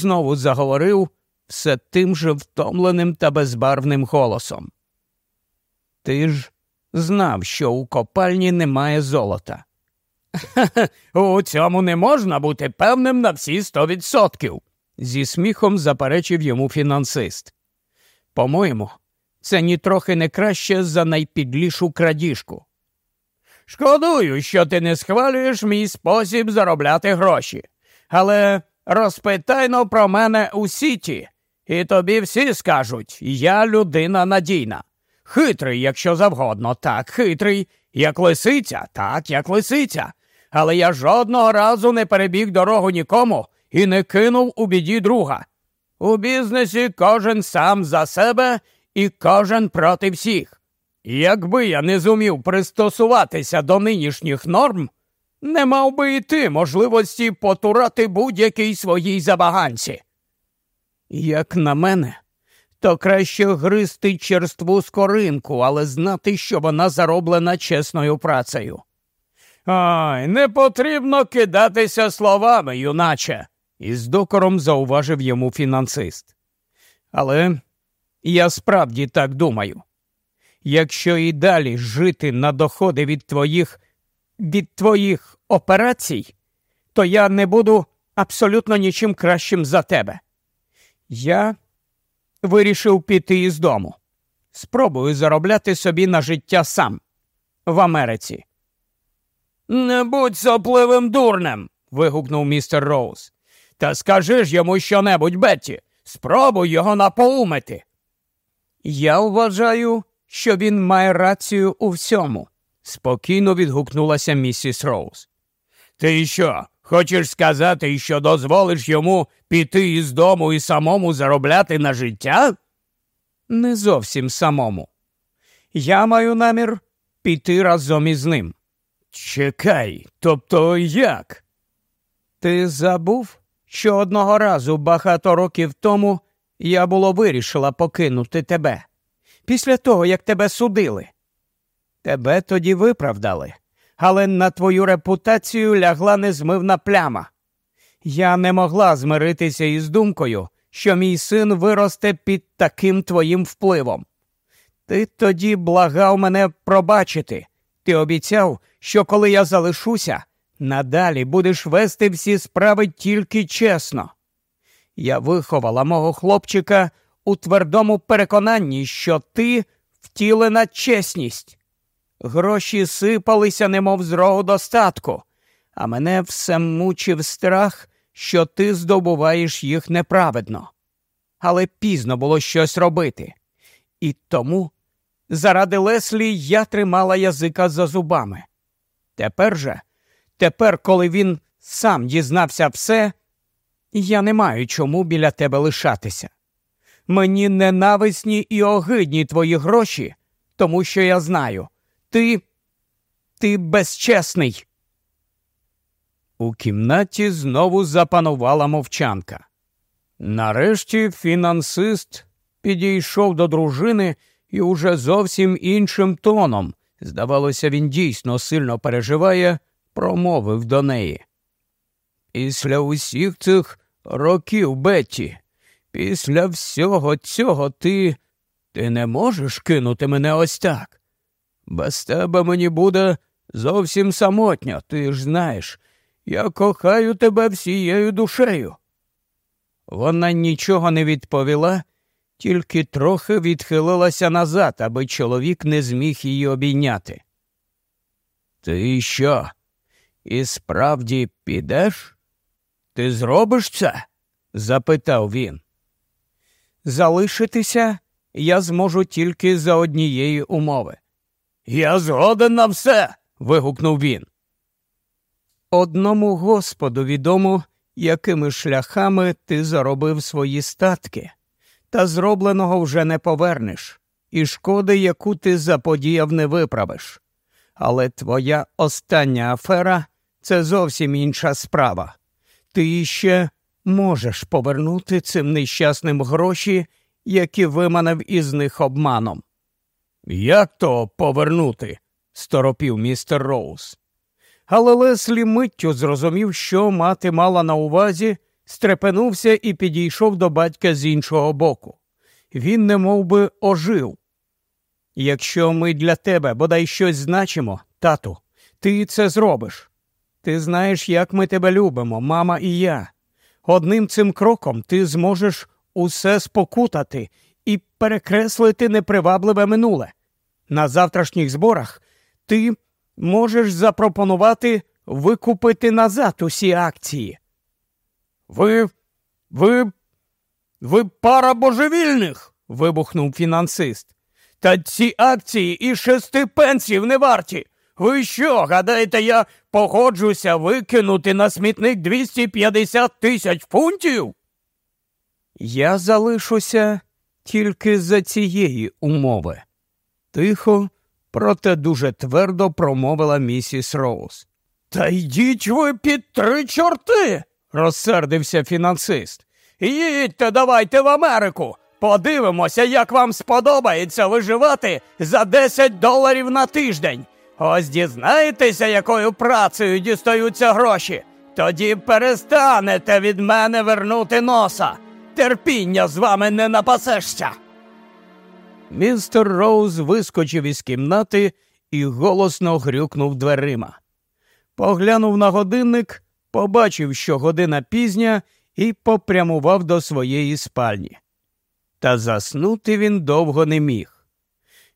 знову заговорив все тим же втомленим та безбарвним голосом. Ти ж знав, що у копальні немає золота. У цьому не можна бути певним на всі сто відсотків, зі сміхом заперечив йому фінансист. По-моєму, це нітрохи не краще за найпідлішу крадіжку. Шкодую, що ти не схвалюєш мій спосіб заробляти гроші, але розпитайно про мене у сіті, і тобі всі скажуть я людина надійна. Хитрий, якщо завгодно, так, хитрий, як лисиця, так, як лисиця. Але я жодного разу не перебіг дорогу нікому і не кинув у біді друга. У бізнесі кожен сам за себе і кожен проти всіх. Якби я не зумів пристосуватися до нинішніх норм, не мав би і ти можливості потурати будь-якій своїй забаганці. Як на мене, то краще гризти черству скоринку, але знати, що вона зароблена чесною працею. Ай, не потрібно кидатися словами, юначе, із докором зауважив йому фінансист. Але я справді так думаю. Якщо і далі жити на доходи від твоїх від твоїх операцій, то я не буду абсолютно нічим кращим за тебе. Я вирішив піти із дому. Спробую заробляти собі на життя сам в Америці. Не будь сопливим дурнем. вигукнув містер Роуз. Та скажи ж йому щонебудь, Бетті, спробуй його напоумити. Я вважаю, що він має рацію у всьому, спокійно відгукнулася місіс Роуз. Ти що? Хочеш сказати, що дозволиш йому піти із дому і самому заробляти на життя? Не зовсім самому. Я маю намір піти разом із ним. Чекай, тобто як? Ти забув, що одного разу багато років тому я було вирішила покинути тебе після того, як тебе судили. Тебе тоді виправдали, але на твою репутацію лягла незмивна пляма. Я не могла змиритися із думкою, що мій син виросте під таким твоїм впливом. Ти тоді благав мене пробачити. Ти обіцяв, що коли я залишуся, надалі будеш вести всі справи тільки чесно. Я виховала мого хлопчика у твердому переконанні, що ти втілена чесність. Гроші сипалися, немов з рогу достатку, а мене все мучив страх, що ти здобуваєш їх неправедно. Але пізно було щось робити. І тому заради Леслі я тримала язика за зубами. Тепер же, тепер, коли він сам дізнався все, я не маю чому біля тебе лишатися. Мені ненависні і огидні твої гроші, тому що я знаю, ти ти безчесний. У кімнаті знову запанувала мовчанка. Нарешті фінансист підійшов до дружини і уже зовсім іншим тоном, здавалося, він дійсно сильно переживає, промовив до неї. Після усіх цих років, Бетті, після всього цього ти ти не можеш кинути мене ось так. Без тебе мені буде зовсім самотньо, ти ж знаєш. Я кохаю тебе всією душею. Вона нічого не відповіла, тільки трохи відхилилася назад, аби чоловік не зміг її обійняти. Ти що? І справді підеш? Ти зробиш це? запитав він. Залишитися я зможу тільки за однієї умови. Я згоден на все. вигукнув він. Одному Господу відомо, якими шляхами ти заробив свої статки, та зробленого вже не повернеш, і шкоди, яку ти заподіяв, не виправиш. Але твоя остання афера це зовсім інша справа. Ти іще можеш повернути цим нещасним гроші, які виманив із них обманом. Як то повернути? сторопів містер Роуз. Але Леслі миттю зрозумів, що мати мала на увазі, стрепенувся і підійшов до батька з іншого боку. Він не би, ожив. Якщо ми для тебе бодай щось значимо, тату, ти це зробиш. Ти знаєш, як ми тебе любимо, мама і я. Одним цим кроком ти зможеш усе спокутати і перекреслити непривабливе минуле. На завтрашніх зборах ти можеш запропонувати викупити назад усі акції. Ви, ви, ви пара божевільних. вибухнув фінансист. Та ці акції і шести пенсів не варті. Ви що, гадаєте, я погоджуся викинути на смітник 250 тисяч фунтів? Я залишуся тільки за цієї умови. Тихо, проте дуже твердо промовила місіс Роуз. Та йдіть ви під три чорти, розсердився фінансист. Їдьте, давайте в Америку. Подивимося, як вам сподобається виживати за 10 доларів на тиждень. Ось дізнаєтеся, якою працею дістаються гроші. Тоді перестанете від мене вернути носа. Терпіння з вами не напасешся. Містер Роуз вискочив із кімнати і голосно грюкнув дверима. Поглянув на годинник, побачив, що година пізня, і попрямував до своєї спальні. Та заснути він довго не міг.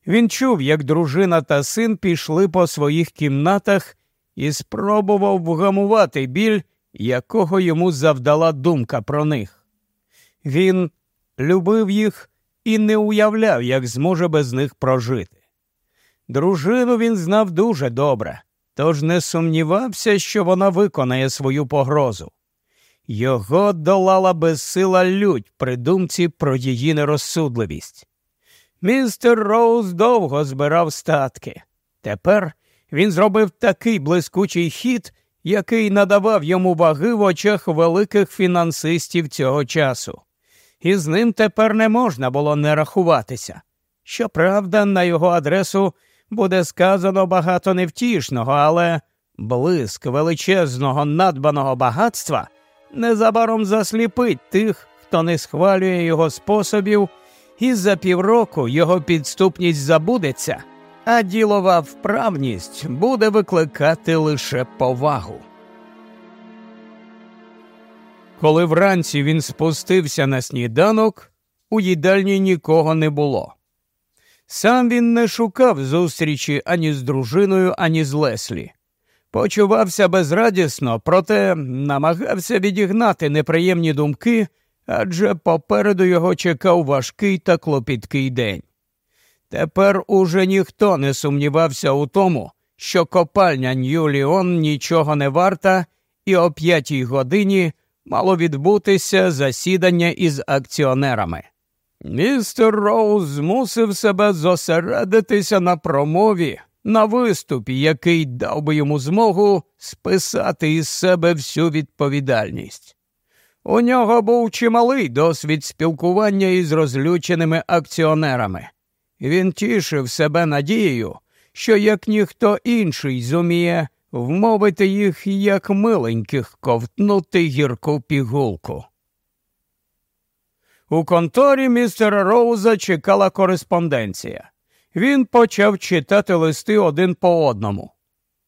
Він чув, як дружина та син пішли по своїх кімнатах і спробував вгамувати біль, якого йому завдала думка про них. Він любив їх і не уявляв, як зможе без них прожити. Дружину він знав дуже добре, тож не сумнівався, що вона виконає свою погрозу. Його долала безсила лють при думці про її нерозсудливість. Містер Роуз довго збирав статки. Тепер він зробив такий блискучий хід, який надавав йому ваги в очах великих фінансистів цього часу. І з ним тепер не можна було не рахуватися. Щоправда, на його адресу буде сказано багато невтішного, але блиск величезного надбаного багатства незабаром засліпить тих, хто не схвалює його способів, і за півроку його підступність забудеться, а ділова вправність буде викликати лише повагу. Коли вранці він спустився на сніданок, у їдальні нікого не було. Сам він не шукав зустрічі ані з дружиною, ані з Леслі. Почувався безрадісно, проте намагався відігнати неприємні думки, адже попереду його чекав важкий та клопіткий день. Тепер уже ніхто не сумнівався у тому, що копальня Нью-Ліон нічого не варта, і о п'ятій годині мало відбутися засідання із акціонерами. Містер Роуз змусив себе зосередитися на промові, на виступі, який дав би йому змогу списати із себе всю відповідальність. У нього був чималий досвід спілкування із розлюченими акціонерами. Він тішив себе надією, що як ніхто інший зуміє вмовити їх, як миленьких, ковтнути гірку пігулку. У конторі містера Роуза чекала кореспонденція. Він почав читати листи один по одному.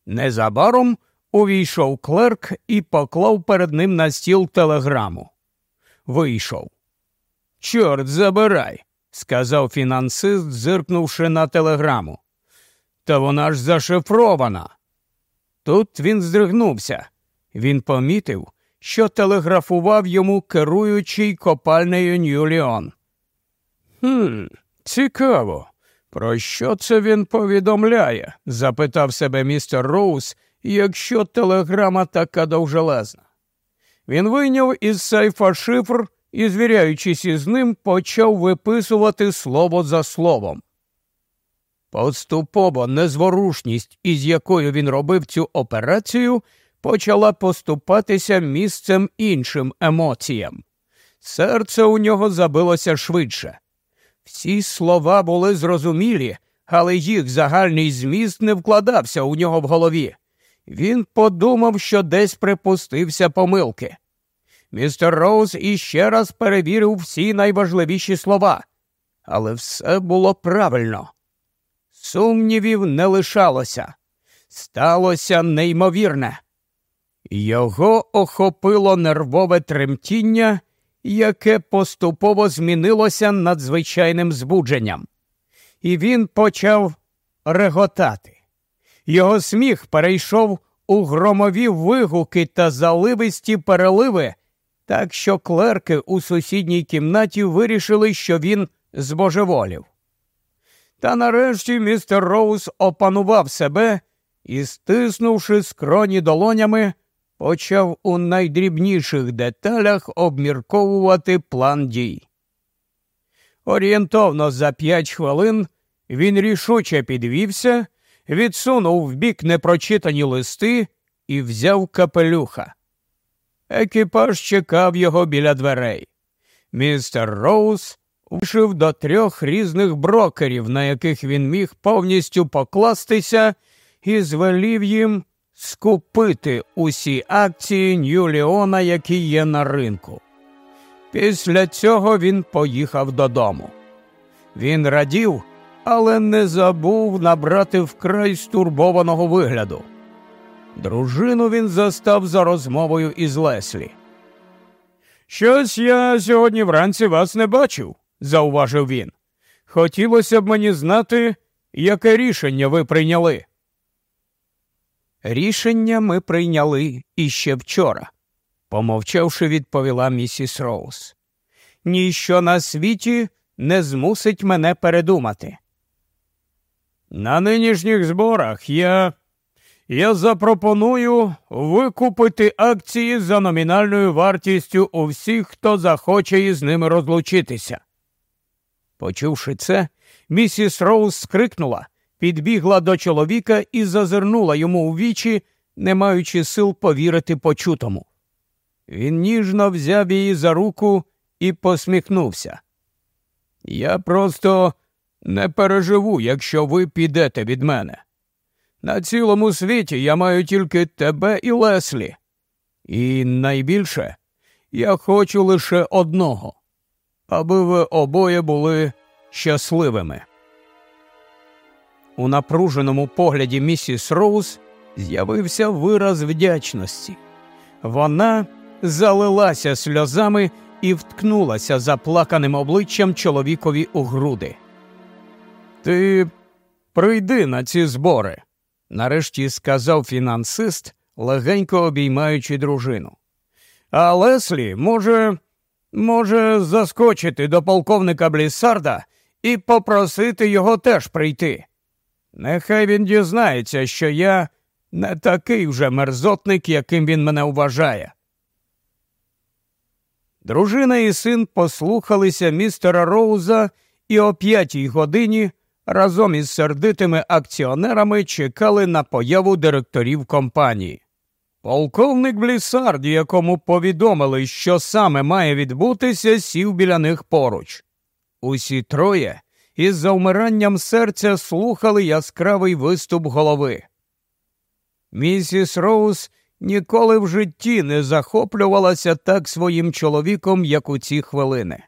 Незабаром увійшов клерк і поклав перед ним на стіл телеграму. Вийшов. Чорт забирай, сказав фінансист, зиркнувши на телеграму. Та вона ж зашифрована. Тут він здригнувся. Він помітив, що телеграфував йому керуючий копальнею Нью-Ліон. «Хм, цікаво. Про що це він повідомляє? запитав себе містер Роуз, якщо телеграма така довжелезна. Він вийняв із сейфа шифр і, звіряючись із ним, почав виписувати слово за словом. Поступово незворушність, із якою він робив цю операцію, почала поступатися місцем іншим емоціям. Серце у нього забилося швидше. Всі слова були зрозумілі, але їх загальний зміст не вкладався у нього в голові. Він подумав, що десь припустився помилки. містер Роуз іще раз перевірив всі найважливіші слова, але все було правильно. Сумнівів не лишалося. Сталося неймовірне. Його охопило нервове тремтіння, яке поступово змінилося надзвичайним збудженням, і він почав реготати. Його сміх перейшов у громові вигуки та заливисті переливи, так що клерки у сусідній кімнаті вирішили, що він збожеволів. Та нарешті містер Роуз опанував себе і, стиснувши скроні долонями, почав у найдрібніших деталях обмірковувати план дій. Орієнтовно за п'ять хвилин він рішуче підвівся, відсунув вбік непрочитані листи і взяв капелюха. Екіпаж чекав його біля дверей. Містер Роуз вшив до трьох різних брокерів, на яких він міг повністю покластися, і звелів їм скупити усі акції Нью-Ліона, які є на ринку. Після цього він поїхав додому. Він радів, але не забув набрати вкрай стурбованого вигляду. Дружину він застав за розмовою із Леслі. Щось я сьогодні вранці вас не бачив, зауважив він. Хотілося б мені знати, яке рішення ви прийняли. Рішення ми прийняли іще вчора, помовчавши, відповіла місіс Роуз. Ніщо на світі не змусить мене передумати. На нинішніх зборах я я запропоную викупити акції за номінальною вартістю у всіх, хто захоче із ними розлучитися. Почувши це, місіс Роуз скрикнула, підбігла до чоловіка і зазирнула йому у вічі, не маючи сил повірити почутому. Він ніжно взяв її за руку і посміхнувся. Я просто не переживу, якщо ви підете від мене. На цілому світі я маю тільки тебе і Леслі. І найбільше я хочу лише одного, аби ви обоє були щасливими. У напруженому погляді місіс Роуз з'явився вираз вдячності. Вона залилася сльозами і вткнулася заплаканим обличчям чоловікові у груди. Ти прийди на ці збори, нарешті сказав фінансист, легенько обіймаючи дружину. А Леслі може, може заскочити до полковника Блісарда і попросити його теж прийти. Нехай він дізнається, що я не такий вже мерзотник, яким він мене вважає. Дружина і син послухалися містера Роуза і о п'ятій годині разом із сердитими акціонерами чекали на появу директорів компанії. Полковник Блісард, якому повідомили, що саме має відбутися, сів біля них поруч. Усі троє із завмиранням серця слухали яскравий виступ голови. Місіс Роуз ніколи в житті не захоплювалася так своїм чоловіком, як у ці хвилини.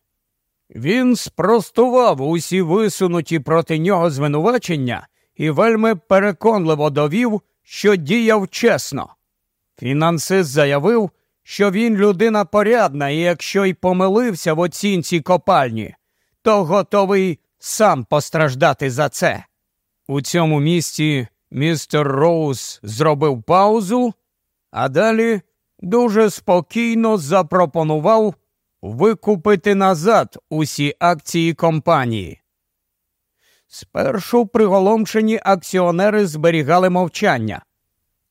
Він спростував усі висунуті проти нього звинувачення і вельми переконливо довів, що діяв чесно. Фінансист заявив, що він людина порядна, і якщо й помилився в оцінці копальні, то готовий сам постраждати за це. У цьому місці містер Роуз зробив паузу, а далі дуже спокійно запропонував викупити назад усі акції компанії. Спершу приголомшені акціонери зберігали мовчання,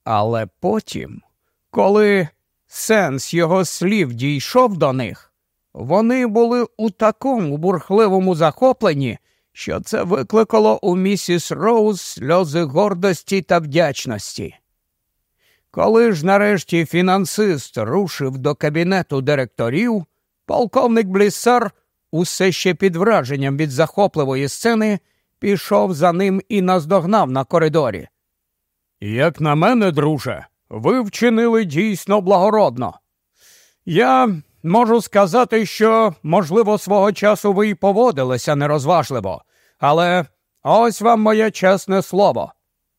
але потім, коли сенс його слів дійшов до них, вони були у такому бурхливому захопленні, що це викликало у місіс Роуз сльози гордості та вдячності. Коли ж нарешті фінансист рушив до кабінету директорів, полковник Бліссар, усе ще під враженням від захопливої сцени, пішов за ним і наздогнав на коридорі. Як на мене, друже, ви вчинили дійсно благородно. Я можу сказати, що, можливо, свого часу ви й поводилися нерозважливо, але ось вам моє чесне слово.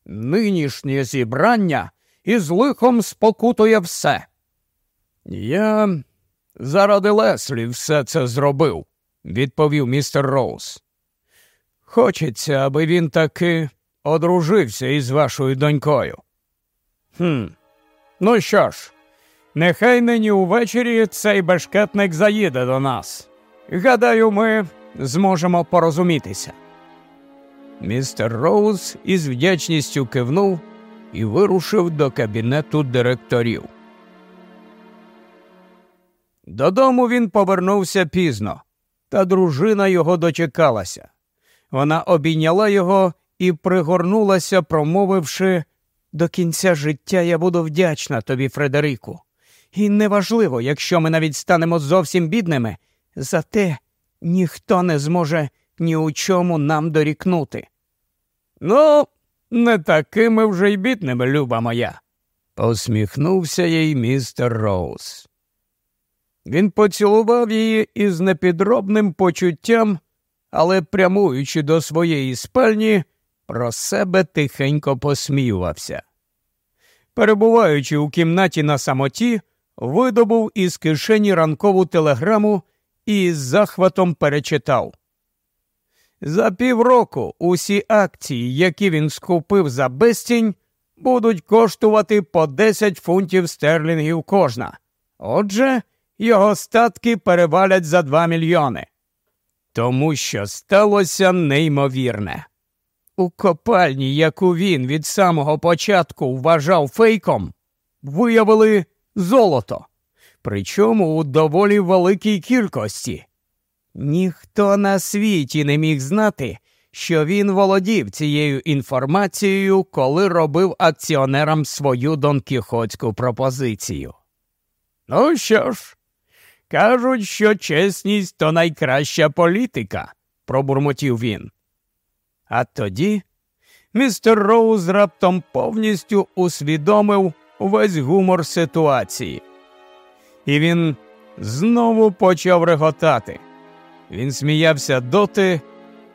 Нинішнє зібрання із лихом спокутує все. Я заради Леслі все це зробив, відповів містер Роуз. Хочеться, аби він таки одружився із вашою донькою. «Хм, Ну що ж, нехай нині увечері цей бешкетник заїде до нас. Гадаю, ми зможемо порозумітися. Містер Роуз із вдячністю кивнув і вирушив до кабінету директорів. Додому він повернувся пізно, та дружина його дочекалася. Вона обійняла його і пригорнулася, промовивши до кінця життя я буду вдячна тобі, Фредерику. І неважливо, якщо ми навіть станемо зовсім бідними, зате ніхто не зможе ні у чому нам дорікнути. Ну, не такими вже й бідними, люба моя, посміхнувся їй містер Роуз. Він поцілував її із непідробним почуттям, але, прямуючи до своєї спальні, про себе тихенько посміювався. Перебуваючи у кімнаті на самоті, видобув із кишені ранкову телеграму і з захватом перечитав. За півроку усі акції, які він скупив за безцінь, будуть коштувати по 10 фунтів стерлінгів кожна. Отже, його статки перевалять за 2 мільйони. Тому що сталося неймовірне. У копальні, яку він від самого початку вважав фейком, виявили золото, причому у доволі великій кількості. Ніхто на світі не міг знати, що він володів цією інформацією, коли робив акціонерам свою донкіхотську пропозицію. Ну що ж, кажуть, що чесність то найкраща політика, пробурмотів він. А тоді містер Роуз раптом повністю усвідомив увесь гумор ситуації. І він знову почав реготати. Він сміявся доти,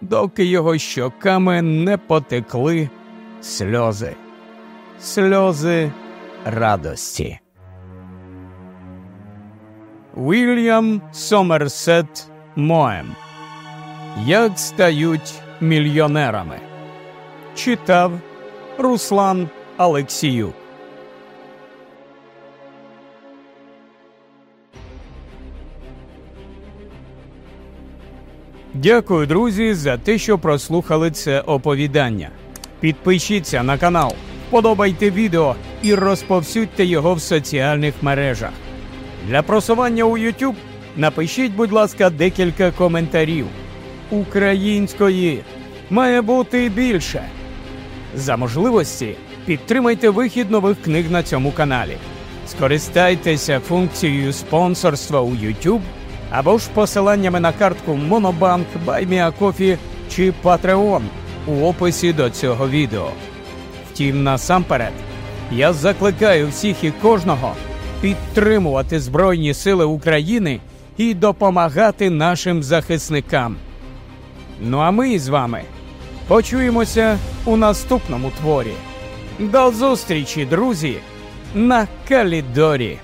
доки його щоками не потекли сльози, сльози радості. Вільям Сомерсет Моем. Як стають мільйонерами. Читав Руслан Алексіюк. Дякую, друзі, за те, що прослухали це оповідання. Підпишіться на канал, подобайте відео і розповсюдьте його в соціальних мережах. Для просування у YouTube напишіть, будь ласка, декілька коментарів. Української має бути більше. За можливості підтримайте вихід нових книг на цьому каналі. Скористайтеся функцією спонсорства у YouTube або ж посиланнями на картку Monobank, BuyMeACoffee чи Patreon у описі до цього відео. Втім, насамперед, я закликаю всіх і кожного підтримувати Збройні Сили України і допомагати нашим захисникам. Ну а ми з вами почуємося у наступному творі. До зустрічі, друзі, на Калідорі.